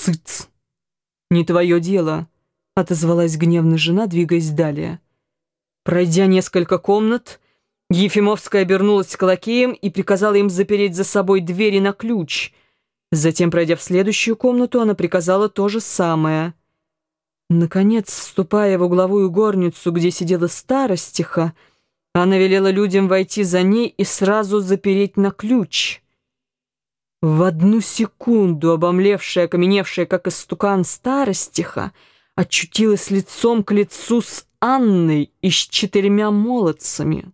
«Цыц! Не твое дело!» — отозвалась гневно жена, двигаясь далее. Пройдя несколько комнат, Ефимовская обернулась к лакеям и приказала им запереть за собой двери на ключ. Затем, пройдя в следующую комнату, она приказала то же самое. Наконец, вступая в угловую горницу, где сидела старостиха, она велела людям войти за ней и сразу запереть на ключ. В одну секунду обомлевшая, окаменевшая, как истукан старостиха, очутилась лицом к лицу с Анной и с четырьмя молодцами.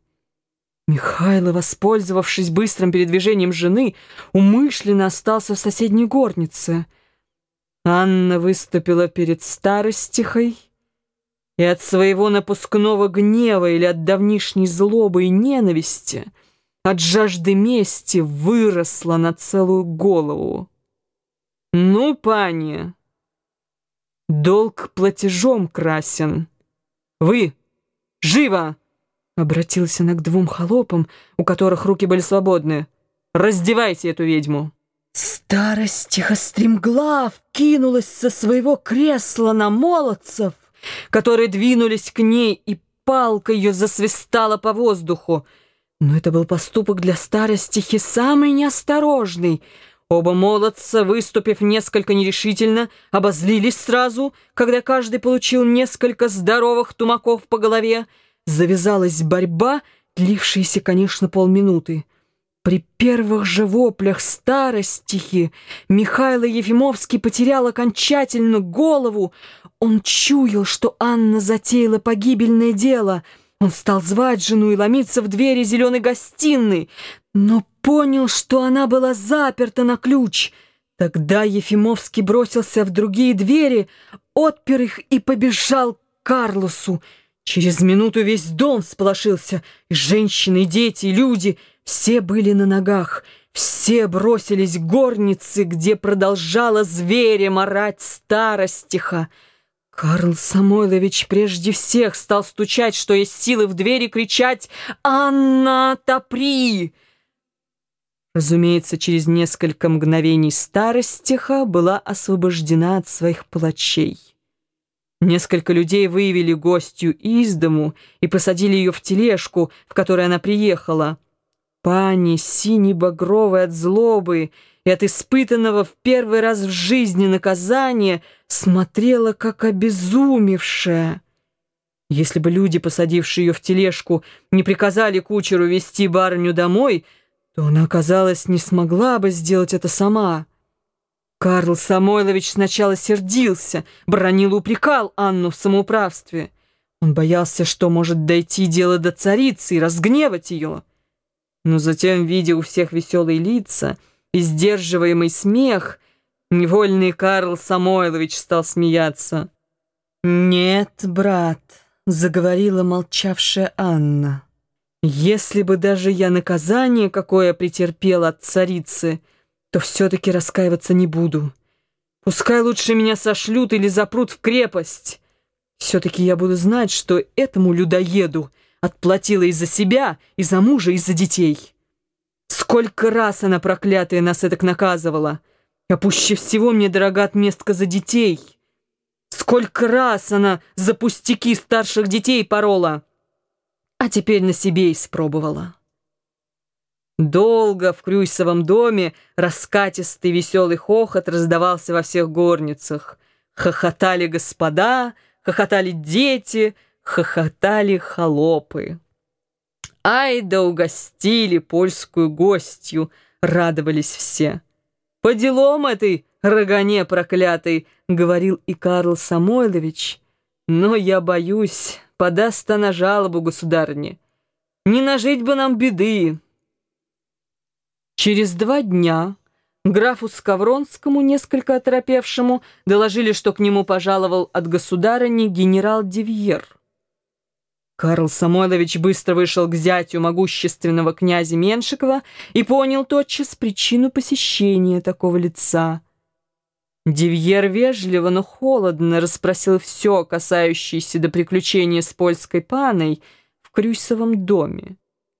Михайло, воспользовавшись быстрым передвижением жены, умышленно остался в соседней горнице. Анна выступила перед старостихой и от своего напускного гнева или от давнишней злобы и ненависти, от жажды мести выросла на целую голову. «Ну, пани, долг платежом красен. Вы, живо!» Обратилась она к двум холопам, у которых руки были свободны. «Раздевайте эту ведьму!» Старость тихостремглав кинулась со своего кресла на молодцев, которые двинулись к ней, и палка ее засвистала по воздуху. Но это был поступок для старостихи самый неосторожный. Оба молодца, выступив несколько нерешительно, обозлились сразу, когда каждый получил несколько здоровых тумаков по голове, Завязалась борьба, длившаяся, конечно, полминуты. При первых же воплях старостихи Михаил Ефимовский потерял окончательно голову. Он чуял, что Анна затеяла погибельное дело. Он стал звать жену и ломиться в двери зеленой гостиной, но понял, что она была заперта на ключ. Тогда Ефимовский бросился в другие двери, отпер их и побежал к Карлосу. Через минуту весь дом сполошился, и женщины, и дети, и люди, все были на ногах, все бросились к горнице, где продолжала зверем орать старостиха. Карл Самойлович прежде всех стал стучать, что есть силы в двери, кричать «Анна, топри!» Разумеется, через несколько мгновений старостиха была освобождена от своих плачей. Несколько людей выявили гостью из дому и посадили ее в тележку, в которой она приехала. Пани, сине-багровая от злобы и от испытанного в первый раз в жизни наказания, смотрела как обезумевшая. Если бы люди, посадившие ее в тележку, не приказали кучеру вести барыню домой, то она, казалось, не смогла бы сделать это сама. Карл Самойлович сначала сердился, бронил упрекал Анну в самоуправстве. Он боялся, что может дойти дело до царицы и разгневать ее. Но затем, видя у всех веселые лица и сдерживаемый смех, невольный Карл Самойлович стал смеяться. «Нет, брат», — заговорила молчавшая Анна, — «если бы даже я наказание какое претерпела от царицы», — то все-таки раскаиваться не буду. Пускай лучше меня сошлют или запрут в крепость. Все-таки я буду знать, что этому людоеду отплатила и за себя, и за мужа, и за детей. Сколько раз она, проклятая, нас это наказывала. А пуще всего мне дорога отместка за детей. Сколько раз она за пустяки старших детей порола, а теперь на себе испробовала. Долго в Крюйсовом доме раскатистый веселый хохот раздавался во всех горницах. Хохотали господа, хохотали дети, хохотали холопы. Ай да угостили польскую гостью, радовались все. «По делам этой рогане проклятой», — говорил и Карл Самойлович. «Но я боюсь, подаст она жалобу государне. Не нажить бы нам беды, Через два дня графу Скавронскому, несколько оторопевшему, доложили, что к нему пожаловал от государыни генерал Девьер. Карл Самойлович быстро вышел к зятю могущественного князя Меншикова и понял тотчас причину посещения такого лица. Девьер вежливо, но холодно расспросил все, касающееся до приключения с польской паной в Крюсовом доме.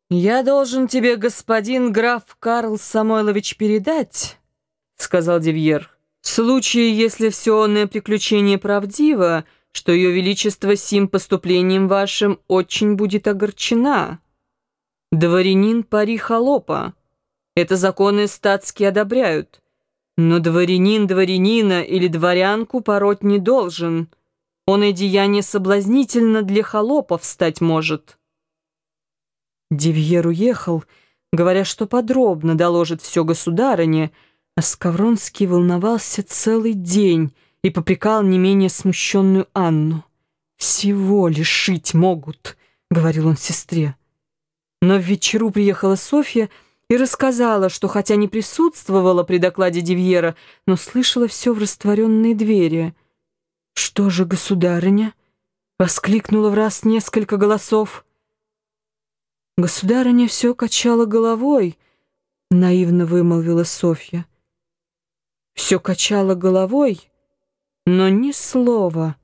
«Я должен тебе, господин граф Карл Самойлович, передать, — сказал Девьер, — В случае, если все приключение правдиво, что ее величество сим поступлением вашим очень будет огорчена. Дворянин пари холопа. Это законы статские одобряют. Но дворянин дворянина или дворянку пороть не должен. Он и деяние соблазнительно для холопов стать может. Дивьер уехал, говоря, что подробно доложит все государыне, а Скавронский волновался целый день и попрекал не менее смущенную Анну. «Всего лишить могут», — говорил он сестре. Но в вечеру приехала Софья и рассказала, что хотя не присутствовала при докладе Дивьера, но слышала все в растворенные двери. «Что же, государыня?» — воскликнула в раз несколько голосов. Государыня все качала головой, наивно вымолвила Софья. Все качала головой, но ни слова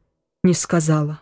не сказала.